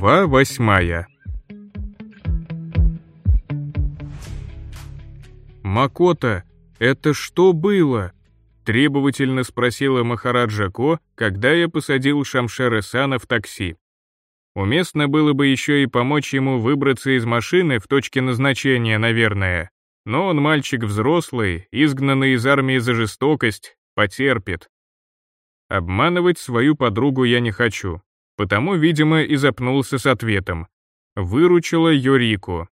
Глава восьмая «Макота, это что было?» — требовательно спросила Махараджа Ко, когда я посадил Шамшера Сана в такси. Уместно было бы еще и помочь ему выбраться из машины в точке назначения, наверное. Но он мальчик взрослый, изгнанный из армии за жестокость, потерпит. Обманывать свою подругу я не хочу, потому, видимо, и запнулся с ответом. Выручила Йорику.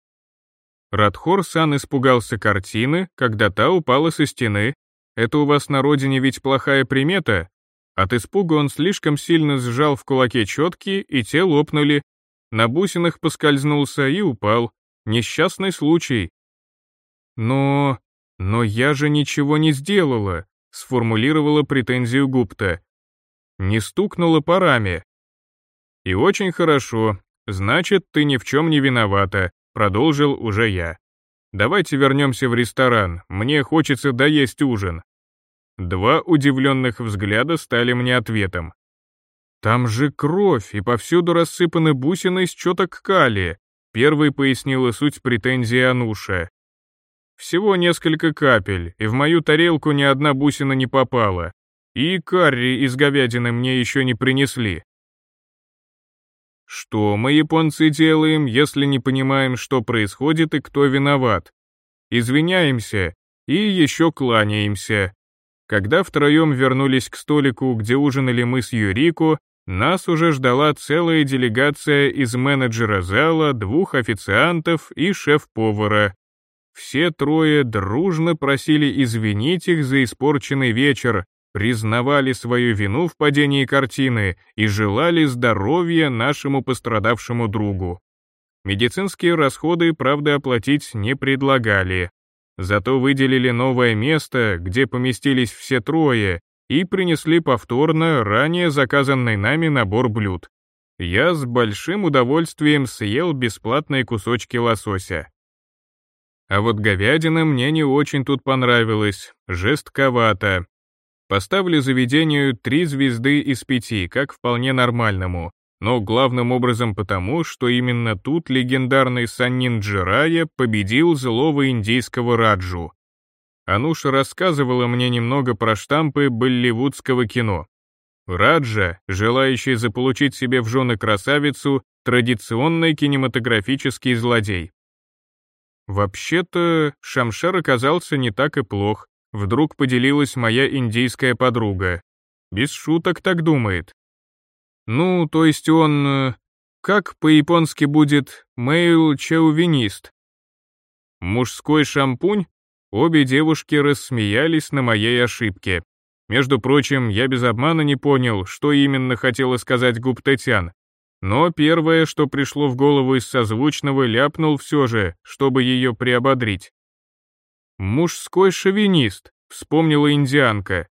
Радхор-сан испугался картины, когда та упала со стены. Это у вас на родине ведь плохая примета? От испуга он слишком сильно сжал в кулаке четки, и те лопнули. На бусинах поскользнулся и упал. Несчастный случай. Но... но я же ничего не сделала, сформулировала претензию Гупта не стукнула парами. И очень хорошо, значит, ты ни в чем не виновата, продолжил уже я. Давайте вернемся в ресторан, мне хочется доесть ужин. Два удивленных взгляда стали мне ответом. Там же кровь, и повсюду рассыпаны бусины из четок калия, первый пояснила суть претензии Ануша. Всего несколько капель, и в мою тарелку ни одна бусина не попала, и карри из говядины мне еще не принесли. Что мы, японцы, делаем, если не понимаем, что происходит и кто виноват? Извиняемся и еще кланяемся. Когда втроем вернулись к столику, где ужинали мы с Юрико, нас уже ждала целая делегация из менеджера зала, двух официантов и шеф-повара. Все трое дружно просили извинить их за испорченный вечер, признавали свою вину в падении картины и желали здоровья нашему пострадавшему другу. Медицинские расходы, правда, оплатить не предлагали. Зато выделили новое место, где поместились все трое, и принесли повторно ранее заказанный нами набор блюд. Я с большим удовольствием съел бесплатные кусочки лосося. А вот говядина мне не очень тут понравилась, жестковато, Поставлю заведению три звезды из пяти, как вполне нормальному, но главным образом потому, что именно тут легендарный Саннин Джирая победил злого индейского Раджу. Ануша рассказывала мне немного про штампы болливудского кино. Раджа, желающий заполучить себе в жены красавицу, традиционный кинематографический злодей. Вообще-то, Шамшер оказался не так и плох, Вдруг поделилась моя индийская подруга. Без шуток так думает. Ну, то есть он... Э, как по-японски будет «мейл-чаувинист»? Мужской шампунь? Обе девушки рассмеялись на моей ошибке. Между прочим, я без обмана не понял, что именно хотела сказать Гуптетян. Но первое, что пришло в голову из созвучного, ляпнул все же, чтобы ее приободрить. «Мужской шовинист», — вспомнила индианка.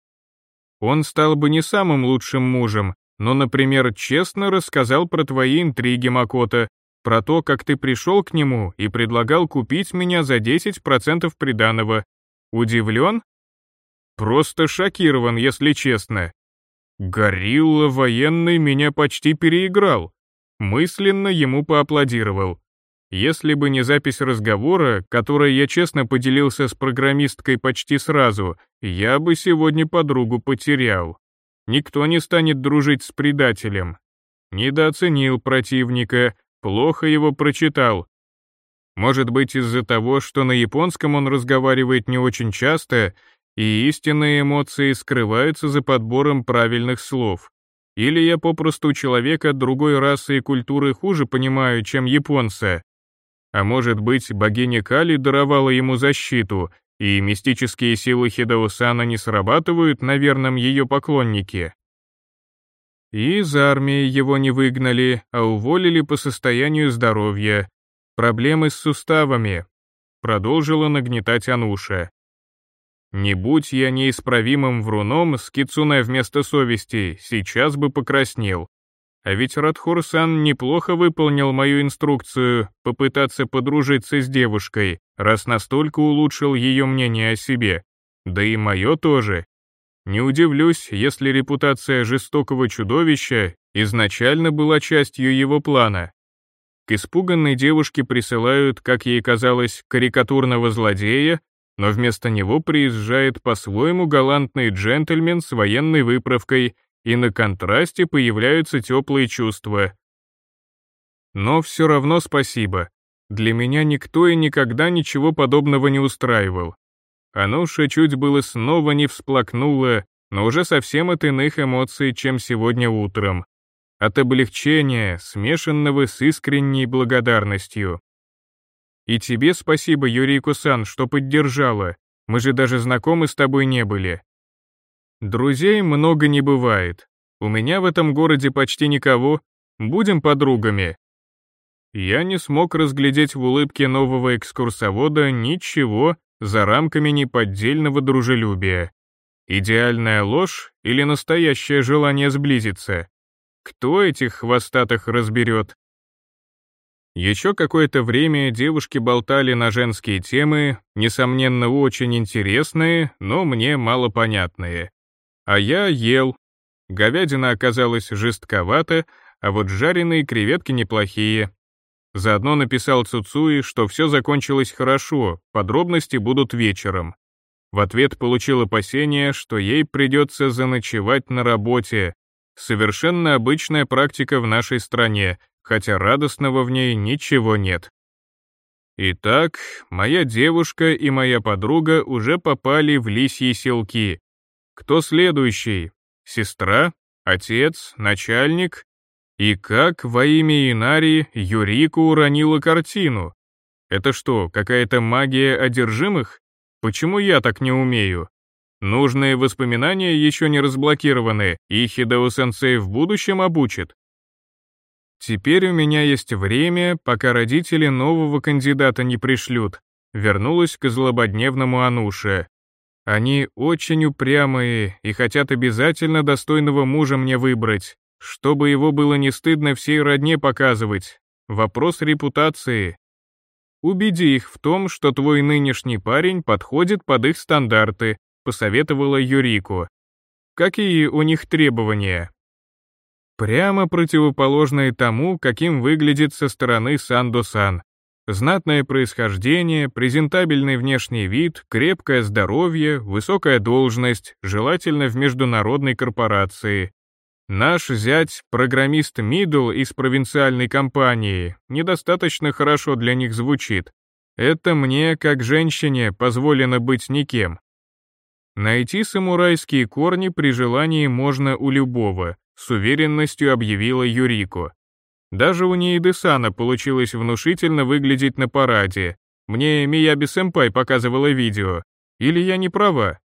«Он стал бы не самым лучшим мужем, но, например, честно рассказал про твои интриги, Макота, про то, как ты пришел к нему и предлагал купить меня за 10% приданого. Удивлен? Просто шокирован, если честно. Горилла военный меня почти переиграл. Мысленно ему поаплодировал. Если бы не запись разговора, которой я честно поделился с программисткой почти сразу, я бы сегодня подругу потерял. Никто не станет дружить с предателем. Недооценил противника, плохо его прочитал. Может быть из-за того, что на японском он разговаривает не очень часто, и истинные эмоции скрываются за подбором правильных слов. Или я попросту человека другой расы и культуры хуже понимаю, чем японца, а может быть, богиня Кали даровала ему защиту, и мистические силы Хидаусана не срабатывают на верном ее поклоннике. И из армии его не выгнали, а уволили по состоянию здоровья. Проблемы с суставами. Продолжила нагнетать Ануша. Не будь я неисправимым вруном с кицуне вместо совести, сейчас бы покраснел. А ведь Радхур-сан неплохо выполнил мою инструкцию попытаться подружиться с девушкой, раз настолько улучшил ее мнение о себе. Да и мое тоже. Не удивлюсь, если репутация жестокого чудовища изначально была частью его плана, К испуганной девушке присылают, как ей казалось, карикатурного злодея, но вместо него приезжает по-своему галантный джентльмен с военной выправкой, и на контрасте появляются теплые чувства. Но все равно спасибо. Для меня никто и никогда ничего подобного не устраивал. Ануша чуть было снова не всплакнула, но уже совсем от иных эмоций, чем сегодня утром. От облегчения, смешанного с искренней благодарностью. И тебе спасибо, Юрий Кусан, что поддержала. Мы же даже знакомы с тобой не были. Друзей много не бывает. У меня в этом городе почти никого. Будем подругами. Я не смог разглядеть в улыбке нового экскурсовода ничего за рамками неподдельного дружелюбия. Идеальная ложь или настоящее желание сблизиться? Кто этих хвостатых разберет? Еще какое-то время девушки болтали на женские темы, несомненно, очень интересные, но мне мало понятные. А я ел. Говядина оказалась жестковата, а вот жареные креветки неплохие. Заодно написал Цуцуи, что все закончилось хорошо, подробности будут вечером. В ответ получил опасение, что ей придется заночевать на работе. Совершенно обычная практика в нашей стране, хотя радостного в ней ничего нет. Итак, моя девушка и моя подруга уже попали в лисьи селки. Кто следующий? Сестра? Отец? Начальник? И как во имя Инари Юрика уронила картину? Это что, какая-то магия одержимых? Почему я так не умею? Нужные воспоминания еще не разблокированы, и Хидео-сенсей в будущем обучит. Теперь у меня есть время, пока родители нового кандидата не пришлют. Вернулась к злободневному Ануше. Они очень упрямые и хотят обязательно достойного мужа мне выбрать, чтобы его было не стыдно всей родне показывать. Вопрос репутации. Убеди их в том, что твой нынешний парень подходит под их стандарты, посоветовала Юрику. Какие у них требования? Прямо противоположные тому, каким выглядит со стороны Сандо-сан. Знатное происхождение, презентабельный внешний вид, крепкое здоровье, высокая должность, желательно в международной корпорации. Наш зять, программист Мидл из провинциальной компании, недостаточно хорошо для них звучит. Это мне, как женщине, позволено быть никем. Найти самурайские корни при желании можно у любого, с уверенностью объявила Юрико. Даже у Нииды-сана получилось внушительно выглядеть на параде. Мне Мияби-сэмпай показывала видео. Или я не права?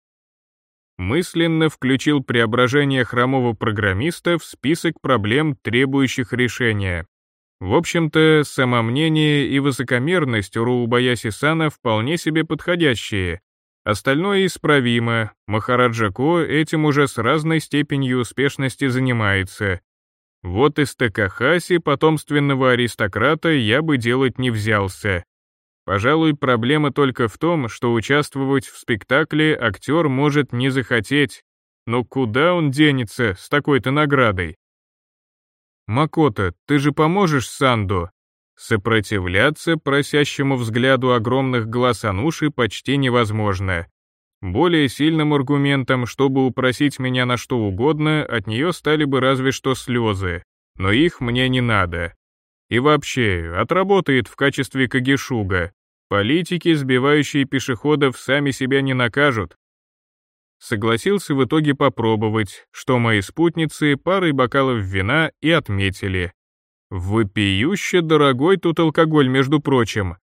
Мысленно включил преображение хромого программиста в список проблем, требующих решения. В общем-то, самомнение и высокомерность у Руубаяси-сана вполне себе подходящие, Остальное исправимо, Махараджа Ко этим уже с разной степенью успешности занимается. Вот из Такахаси, потомственного аристократа, я бы делать не взялся. Пожалуй, проблема только в том, что участвовать в спектакле актер может не захотеть. Но куда он денется с такой-то наградой? «Макото, ты же поможешь Санду?» Сопротивляться просящему взгляду огромных глаз Ануши почти невозможно. Более сильным аргументом, чтобы упросить меня на что угодно, от нее стали бы разве что слезы, но их мне не надо. И вообще, отработает в качестве кагишуга. Политики, сбивающие пешеходов, сами себя не накажут. Согласился в итоге попробовать, что мои спутницы парой бокалов вина и отметили. Вопиюще дорогой тут алкоголь, между прочим.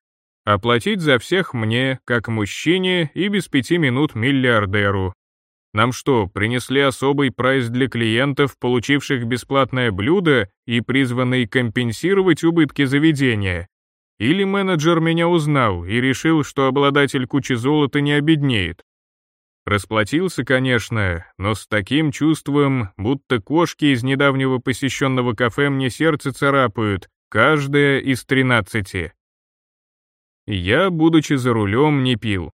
Оплатить за всех мне, как мужчине, и без пяти минут миллиардеру. Нам что, принесли особый прайс для клиентов, получивших бесплатное блюдо и призванный компенсировать убытки заведения? Или менеджер меня узнал и решил, что обладатель кучи золота не обеднеет? Расплатился, конечно, но с таким чувством, будто кошки из недавнего посещенного кафе мне сердце царапают, каждая из тринадцати. Я, будучи за рулем, не пил.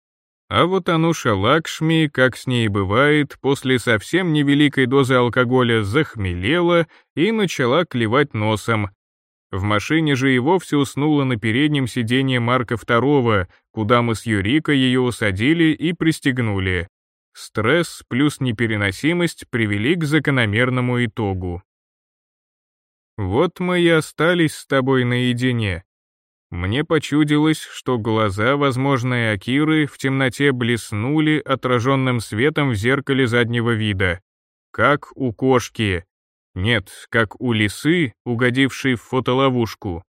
А вот Ануша Лакшми, как с ней бывает, после совсем невеликой дозы алкоголя захмелела и начала клевать носом. В машине же и вовсе уснула на переднем сиденье Марка II, куда мы с Юрика ее усадили и пристегнули. Стресс плюс непереносимость привели к закономерному итогу. Вот мы и остались с тобой наедине. Мне почудилось, что глаза возможной Акиры в темноте блеснули отраженным светом в зеркале заднего вида. Как у кошки, нет, как у лисы, угодившей в фотоловушку.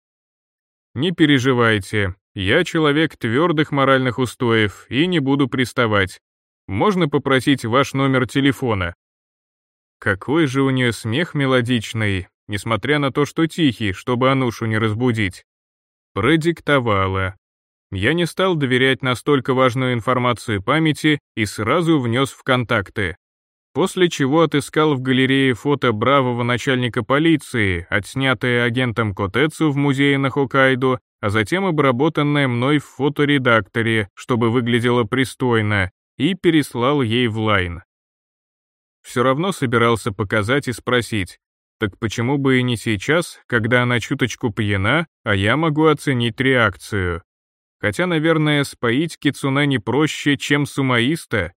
Не переживайте, я человек твердых моральных устоев и не буду приставать. Можно попросить ваш номер телефона? Какой же у нее смех мелодичный, несмотря на то, что тихий, чтобы Анушу не разбудить. Продиктовала. Я не стал доверять настолько важную информацию памяти и сразу внес в контакты после чего отыскал в галерее фото бравого начальника полиции, отснятое агентом Котецу в музее на Хоккайдо, а затем обработанное мной в фоторедакторе, чтобы выглядело пристойно, и переслал ей в лайн. Все равно собирался показать и спросить, так почему бы и не сейчас, когда она чуточку пьяна, а я могу оценить реакцию? Хотя, наверное, споить кицуна не проще, чем сумаиста,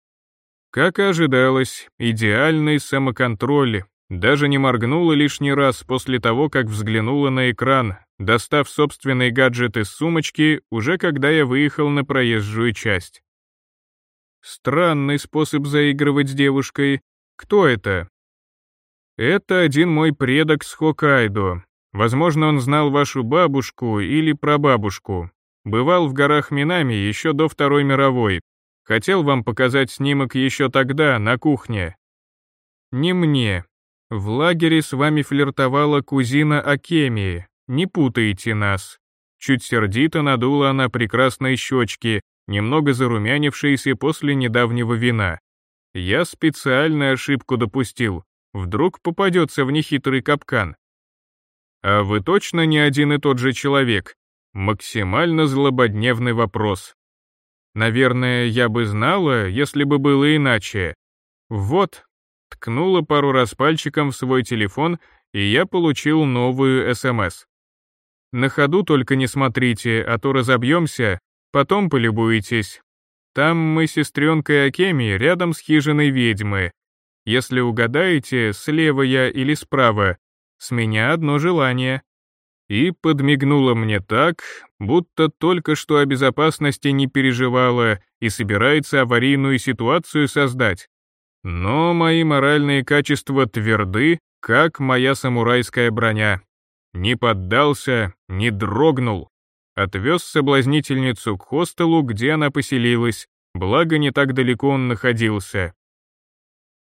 как и ожидалось, идеальный самоконтроль, даже не моргнула лишний раз после того, как взглянула на экран, достав собственный гаджет из сумочки, уже когда я выехал на проезжую часть. Странный способ заигрывать с девушкой. Кто это? Это один мой предок с Хоккайдо. Возможно, он знал вашу бабушку или прабабушку. Бывал в горах Минами еще до Второй мировой, Хотел вам показать снимок еще тогда, на кухне. Не мне. В лагере с вами флиртовала кузина Акемии, не путайте нас. Чуть сердито надула она прекрасные щечки, немного зарумянившиеся после недавнего вина. Я специально ошибку допустил, вдруг попадется в нехитрый капкан. А вы точно не один и тот же человек? Максимально злободневный вопрос. Наверное, я бы знала, если бы было иначе. Вот, ткнула пару раз пальчиком в свой телефон, и я получил новую СМС. На ходу только не смотрите, а то разобьемся, потом полюбуетесь. Там мы с сестренкой Акеми рядом с хижиной ведьмы. Если угадаете, слева я или справа, с меня одно желание и подмигнула мне так, будто только что о безопасности не переживала и собирается аварийную ситуацию создать. Но мои моральные качества тверды, как моя самурайская броня. Не поддался, не дрогнул. Отвез соблазнительницу к хостелу, где она поселилась, благо не так далеко он находился.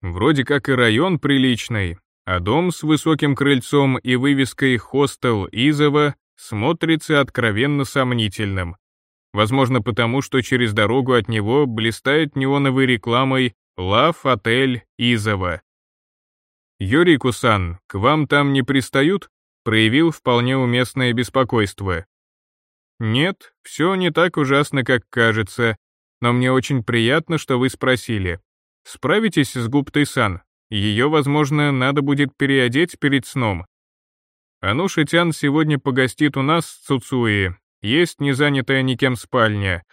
Вроде как и район приличный, а дом с высоким крыльцом и вывеской «Хостел Изова» смотрится откровенно сомнительным. Возможно, потому что через дорогу от него блистает неоновой рекламой «Лав Отель Изова». «Юрий Кусан, к вам там не пристают?» проявил вполне уместное беспокойство. «Нет, все не так ужасно, как кажется, но мне очень приятно, что вы спросили. Справитесь с Гуптой-сан?» Ее, возможно, надо будет переодеть перед сном. Ануша Тян сегодня погостит у нас с Цуцуи. Есть незанятая никем спальня.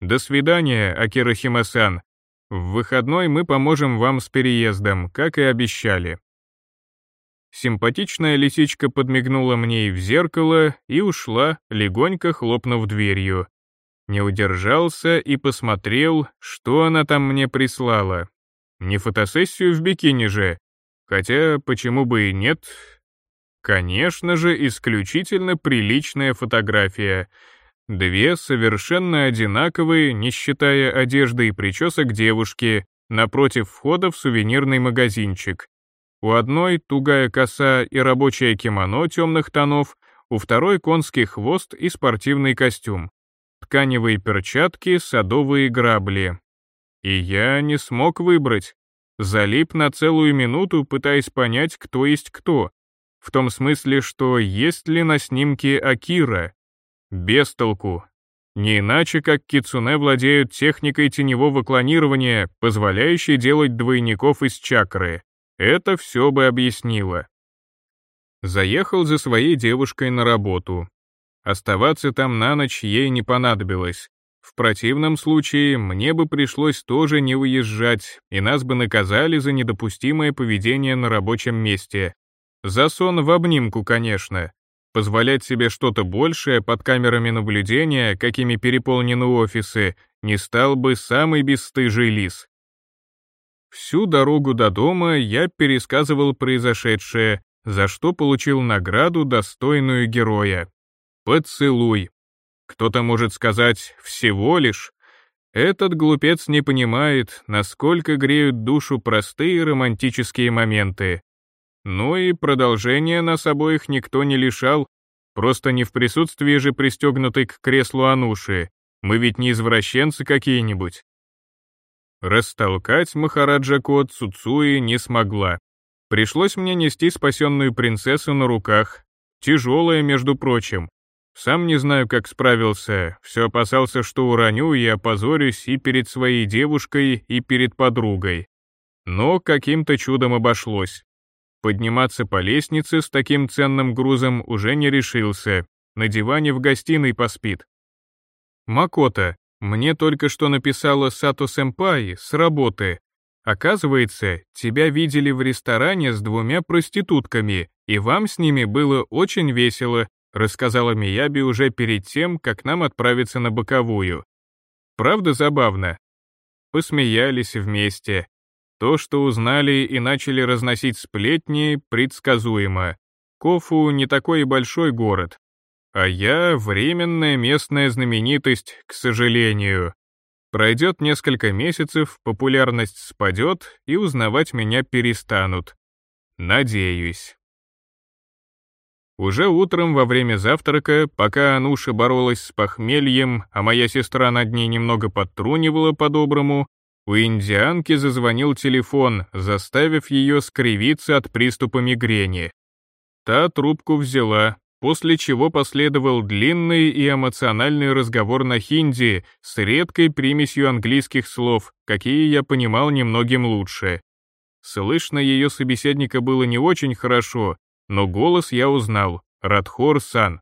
До свидания, Акира Химасан. В выходной мы поможем вам с переездом, как и обещали. Симпатичная лисичка подмигнула мне в зеркало и ушла, легонько хлопнув дверью. Не удержался и посмотрел, что она там мне прислала. Не фотосессию в бикини же. Хотя, почему бы и нет? Конечно же, исключительно приличная фотография. Две совершенно одинаковые, не считая одежды и причесок девушки, напротив входа в сувенирный магазинчик. У одной тугая коса и рабочее кимоно темных тонов, у второй конский хвост и спортивный костюм. Тканевые перчатки, садовые грабли. И я не смог выбрать. Залип на целую минуту, пытаясь понять, кто есть кто. В том смысле, что есть ли на снимке Акира. Без толку. Не иначе, как кицуне владеют техникой теневого клонирования, позволяющей делать двойников из чакры. Это все бы объяснило. Заехал за своей девушкой на работу. Оставаться там на ночь ей не понадобилось. В противном случае мне бы пришлось тоже не уезжать, и нас бы наказали за недопустимое поведение на рабочем месте. За сон в обнимку, конечно. Позволять себе что-то большее под камерами наблюдения, какими переполнены офисы, не стал бы самый бесстыжий лис. Всю дорогу до дома я пересказывал произошедшее, за что получил награду, достойную героя. Поцелуй. Кто-то может сказать «всего лишь». Этот глупец не понимает, насколько греют душу простые романтические моменты. Ну и продолжение нас обоих никто не лишал, просто не в присутствии же пристегнутой к креслу Ануши. Мы ведь не извращенцы какие-нибудь. Растолкать Махараджа Кот Цуцуи не смогла. Пришлось мне нести спасенную принцессу на руках. Тяжелая, между прочим. Сам не знаю, как справился, все опасался, что уроню и опозорюсь и перед своей девушкой, и перед подругой. Но каким-то чудом обошлось. Подниматься по лестнице с таким ценным грузом уже не решился, на диване в гостиной поспит. Макота, мне только что написала Сато Сэмпай с работы. Оказывается, тебя видели в ресторане с двумя проститутками, и вам с ними было очень весело, рассказала Мияби уже перед тем, как нам отправиться на боковую. Правда забавно? Посмеялись вместе. То, что узнали и начали разносить сплетни, предсказуемо. Кофу не такой и большой город, а я временная местная знаменитость, к сожалению. Пройдет несколько месяцев, популярность спадет, и узнавать меня перестанут. Надеюсь. Уже утром во время завтрака, пока Ануша боролась с похмельем, а моя сестра над ней немного подтрунивала по-доброму, у индианки зазвонил телефон, заставив ее скривиться от приступа мигрени. Та трубку взяла, после чего последовал длинный и эмоциональный разговор на хинди с редкой примесью английских слов, какие я понимал немногим лучше. Слышно ее собеседника было не очень хорошо, но голос я узнал — Радхор-сан.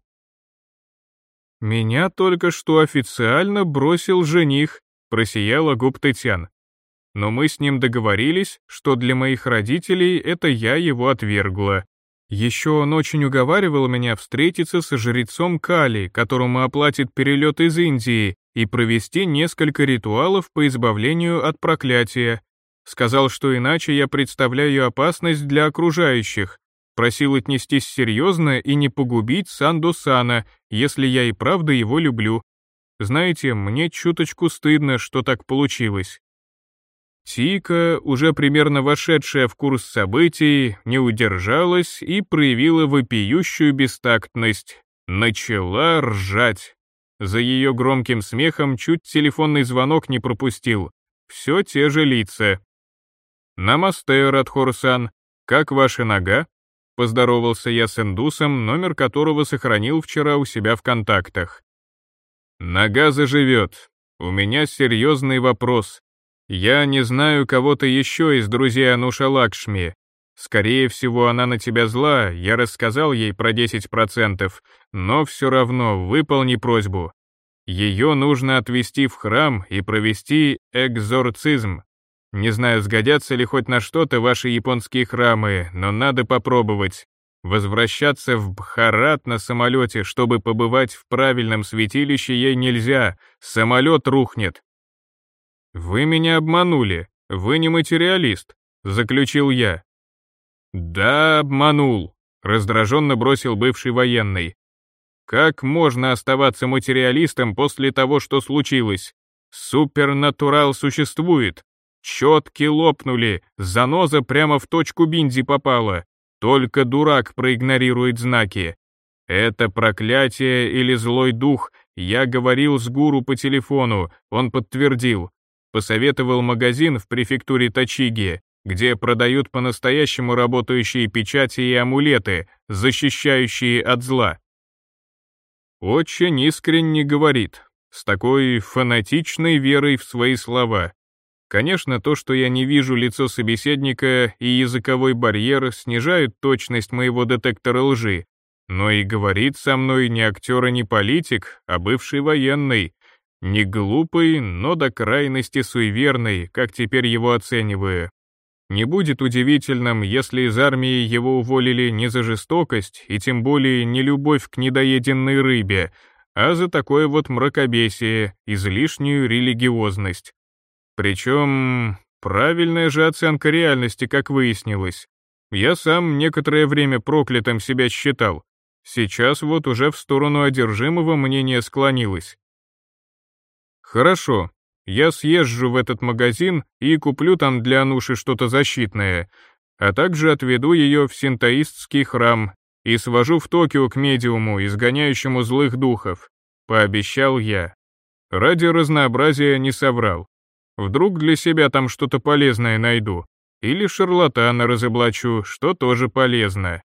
«Меня только что официально бросил жених», — просияла Гуптытян. «Но мы с ним договорились, что для моих родителей это я его отвергла, еще он очень уговаривал меня встретиться со жрецом Кали, которому оплатит перелет из Индии, и провести несколько ритуалов по избавлению от проклятия. Сказал, что иначе я представляю опасность для окружающих. Просил отнестись серьезно и не погубить Санду Сана, если я и правда его люблю. Знаете, мне чуточку стыдно, что так получилось. Тика, уже примерно вошедшая в курс событий, не удержалась и проявила вопиющую бестактность. Начала ржать. За ее громким смехом чуть телефонный звонок не пропустил. Все те же лица. «Намасте, Радхорсан. Как ваша нога?» Поздоровался я с индусом, номер которого сохранил вчера у себя в контактах. «Нога заживет. У меня серьезный вопрос. Я не знаю кого-то еще из друзей Ануша Лакшми. Скорее всего, она на тебя зла, я рассказал ей про 10%, но все равно выполни просьбу. Ее нужно отвезти в храм и провести экзорцизм. Не знаю, сгодятся ли хоть на что-то ваши японские храмы, но надо попробовать. Возвращаться в Бхарат на самолете, чтобы побывать в правильном святилище, ей нельзя, самолет рухнет. «Вы меня обманули, вы не материалист», — заключил я. «Да, обманул», — раздраженно бросил бывший военный. «Как можно оставаться материалистом после того, что случилось? Супернатурал существует. Четки лопнули, заноза прямо в точку Бинди попала. Только дурак проигнорирует знаки. Это проклятие или злой дух, я говорил с гуру по телефону, он подтвердил посоветовал магазин в префектуре Тачиги, где продают по-настоящему работающие печати и амулеты, защищающие от зла. Очень искренне говорит, с такой фанатичной верой в свои слова. Конечно, то, что я не вижу лицо собеседника и языковой барьер снижают точность моего детектора лжи, но и говорит со мной не актер и не политик, а бывший военный, не глупый, но до крайности суеверный, как теперь его оцениваю. Не будет удивительным, если из армии его уволили не за жестокость и тем более не любовь к недоеденной рыбе, а за такое вот мракобесие, излишнюю религиозность. Причем, правильная же оценка реальности, как выяснилось. Я сам некоторое время проклятым себя считал. Сейчас вот уже в сторону одержимого мнение склонилось. Хорошо, я съезжу в этот магазин и куплю там для Ануши что-то защитное, а также отведу ее в синтоистский храм и свожу в Токио к медиуму, изгоняющему злых духов», — пообещал я. Ради разнообразия не соврал. Вдруг для себя там что-то полезное найду. Или шарлатана разоблачу, что тоже полезно.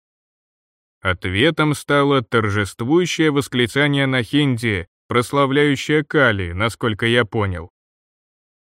Ответом стало торжествующее восклицание на хинди, прославляющее Кали, насколько я понял.